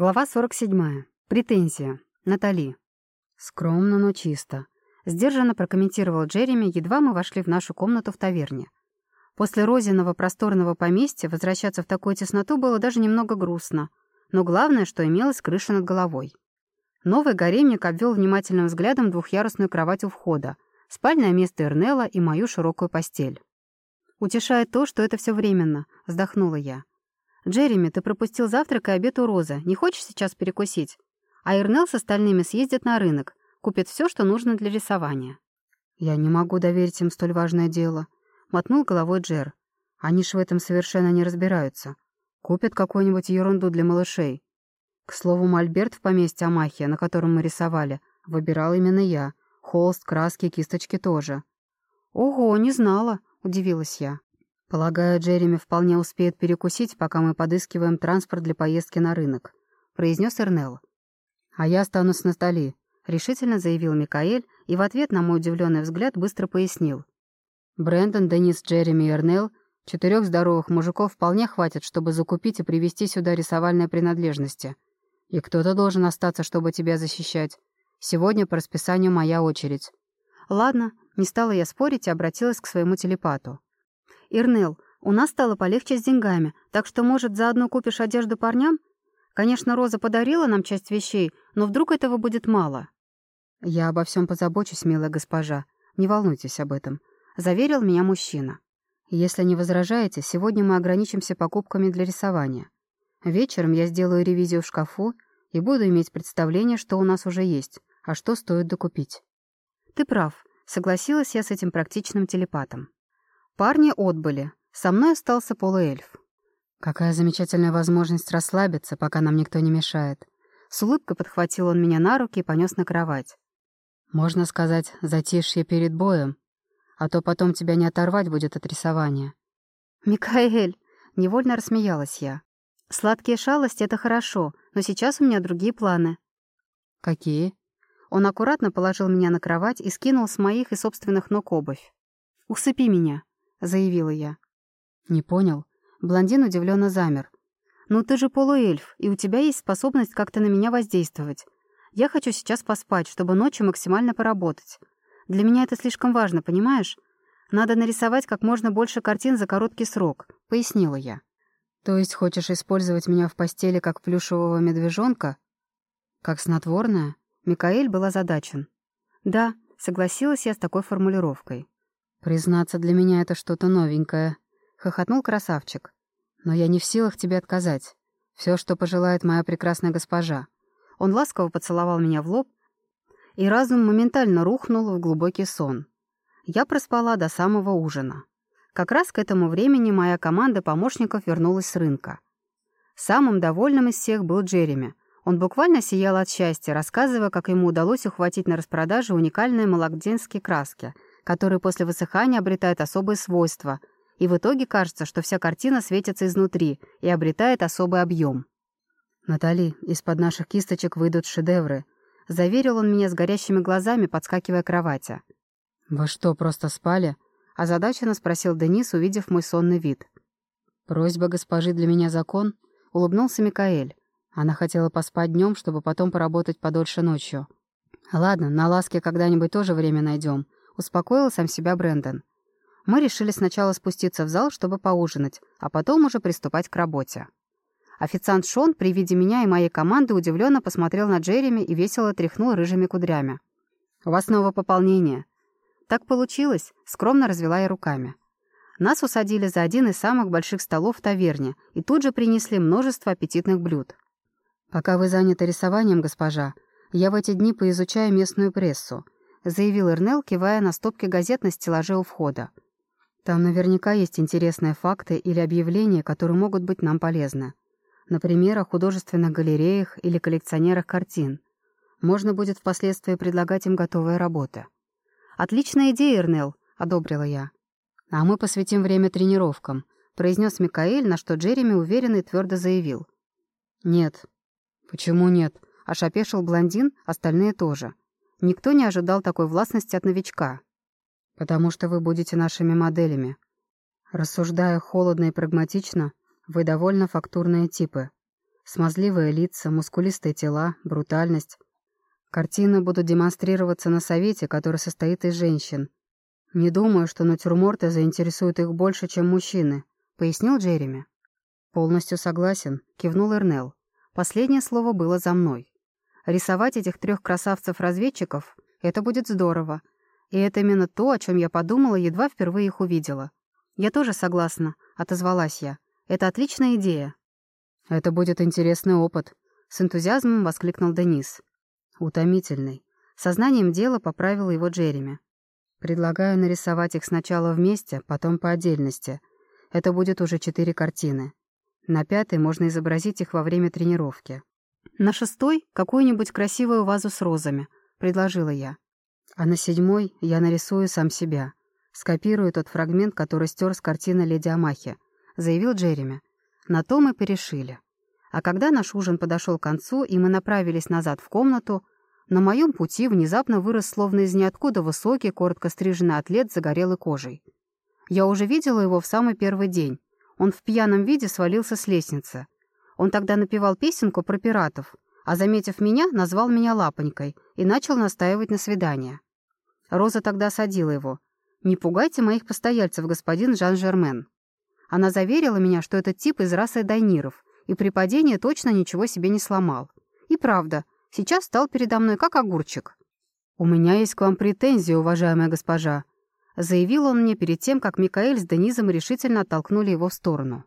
Глава 47. Претензия. Натали. Скромно, но чисто. Сдержанно прокомментировал Джереми, едва мы вошли в нашу комнату в таверне. После Розиного просторного поместья возвращаться в такую тесноту было даже немного грустно. Но главное, что имелась крыша над головой. Новый гаремник обвел внимательным взглядом двухъярусную кровать у входа, спальное место Эрнела и мою широкую постель. «Утешает то, что это все временно», — вздохнула я. «Джереми, ты пропустил завтрак и обед у Розы. Не хочешь сейчас перекусить? А Эрнел с остальными съездит на рынок, купит все, что нужно для рисования». «Я не могу доверить им столь важное дело», — мотнул головой Джер. «Они ж в этом совершенно не разбираются. Купят какую-нибудь ерунду для малышей. К слову, мольберт в поместье Амахия, на котором мы рисовали, выбирал именно я. Холст, краски, кисточки тоже». «Ого, не знала», — удивилась я. «Полагаю, Джереми вполне успеет перекусить, пока мы подыскиваем транспорт для поездки на рынок», — произнес Эрнел. «А я останусь на столе», — решительно заявил Микаэль и в ответ на мой удивленный взгляд быстро пояснил. «Брэндон, Денис, Джереми и Эрнел — четырех здоровых мужиков вполне хватит, чтобы закупить и привезти сюда рисовальные принадлежности. И кто-то должен остаться, чтобы тебя защищать. Сегодня по расписанию моя очередь». «Ладно», — не стала я спорить и обратилась к своему телепату. «Ирнел, у нас стало полегче с деньгами, так что, может, заодно купишь одежду парням? Конечно, Роза подарила нам часть вещей, но вдруг этого будет мало». «Я обо всем позабочусь, милая госпожа. Не волнуйтесь об этом», — заверил меня мужчина. «Если не возражаете, сегодня мы ограничимся покупками для рисования. Вечером я сделаю ревизию в шкафу и буду иметь представление, что у нас уже есть, а что стоит докупить». «Ты прав», — согласилась я с этим практичным телепатом. Парни отбыли. Со мной остался полуэльф. Какая замечательная возможность расслабиться, пока нам никто не мешает. С улыбкой подхватил он меня на руки и понес на кровать. Можно сказать, затишье перед боем. А то потом тебя не оторвать будет от рисования. «Микаэль!» — невольно рассмеялась я. «Сладкие шалости — это хорошо, но сейчас у меня другие планы». «Какие?» Он аккуратно положил меня на кровать и скинул с моих и собственных ног обувь. «Усыпи меня», — заявила я. «Не понял». Блондин удивленно замер. «Ну ты же полуэльф, и у тебя есть способность как-то на меня воздействовать. Я хочу сейчас поспать, чтобы ночью максимально поработать. Для меня это слишком важно, понимаешь? Надо нарисовать как можно больше картин за короткий срок», — пояснила я. «То есть хочешь использовать меня в постели как плюшевого медвежонка? Как снотворное?» Микаэль был озадачен. «Да», — согласилась я с такой формулировкой. «Признаться, для меня это что-то новенькое», — хохотнул красавчик. «Но я не в силах тебе отказать. Все, что пожелает моя прекрасная госпожа». Он ласково поцеловал меня в лоб, и разум моментально рухнул в глубокий сон. Я проспала до самого ужина. Как раз к этому времени моя команда помощников вернулась с рынка. Самым довольным из всех был Джереми. Он буквально сиял от счастья, рассказывая, как ему удалось ухватить на распродаже уникальные молоденские краски — которые после высыхания обретают особые свойства, и в итоге кажется, что вся картина светится изнутри и обретает особый объем. «Натали, из-под наших кисточек выйдут шедевры», — заверил он меня с горящими глазами, подскакивая к кровати. «Вы что, просто спали?» — озадаченно спросил Денис, увидев мой сонный вид. «Просьба госпожи для меня закон?» — улыбнулся Микаэль. Она хотела поспать днем, чтобы потом поработать подольше ночью. «Ладно, на ласке когда-нибудь тоже время найдем», успокоил сам себя Брэндон. Мы решили сначала спуститься в зал, чтобы поужинать, а потом уже приступать к работе. Официант Шон при виде меня и моей команды удивленно посмотрел на Джереми и весело тряхнул рыжими кудрями. «У вас снова пополнение». «Так получилось», — скромно развела я руками. Нас усадили за один из самых больших столов в таверне и тут же принесли множество аппетитных блюд. «Пока вы заняты рисованием, госпожа, я в эти дни поизучаю местную прессу», — заявил Эрнел, кивая на стопки газет на стеллаже у входа. «Там наверняка есть интересные факты или объявления, которые могут быть нам полезны. Например, о художественных галереях или коллекционерах картин. Можно будет впоследствии предлагать им готовые работы». «Отличная идея, Эрнел», — одобрила я. «А мы посвятим время тренировкам», — произнес Микаэль, на что Джереми уверенно и твердо заявил. «Нет». «Почему нет?» — ошапешил блондин, остальные тоже. Никто не ожидал такой властности от новичка. «Потому что вы будете нашими моделями. Рассуждая холодно и прагматично, вы довольно фактурные типы. Смазливые лица, мускулистые тела, брутальность. Картины будут демонстрироваться на совете, который состоит из женщин. Не думаю, что натюрморты заинтересуют их больше, чем мужчины, пояснил Джереми. Полностью согласен, кивнул Эрнел. Последнее слово было за мной. Рисовать этих трех красавцев-разведчиков — это будет здорово. И это именно то, о чем я подумала, едва впервые их увидела. «Я тоже согласна», — отозвалась я. «Это отличная идея». «Это будет интересный опыт», — с энтузиазмом воскликнул Денис. «Утомительный». Сознанием дела поправил его Джереми. «Предлагаю нарисовать их сначала вместе, потом по отдельности. Это будет уже четыре картины. На пятой можно изобразить их во время тренировки. На шестой — какую-нибудь красивую вазу с розами», — предложила я. А на седьмой я нарисую сам себя. Скопирую тот фрагмент, который стер с картины «Леди Амахи», — заявил Джереми. На то мы перешили. А когда наш ужин подошел к концу, и мы направились назад в комнату, на моем пути внезапно вырос словно из ниоткуда высокий, коротко стриженный атлет с загорелой кожей. Я уже видела его в самый первый день. Он в пьяном виде свалился с лестницы. Он тогда напевал песенку про пиратов, а, заметив меня, назвал меня лапонькой и начал настаивать на свидание. Роза тогда осадила его. «Не пугайте моих постояльцев, господин Жан-Жермен». Она заверила меня, что этот тип из расы дайниров, и при падении точно ничего себе не сломал. И правда, сейчас стал передо мной как огурчик. «У меня есть к вам претензии, уважаемая госпожа», заявил он мне перед тем, как Микаэль с Денизом решительно оттолкнули его в сторону.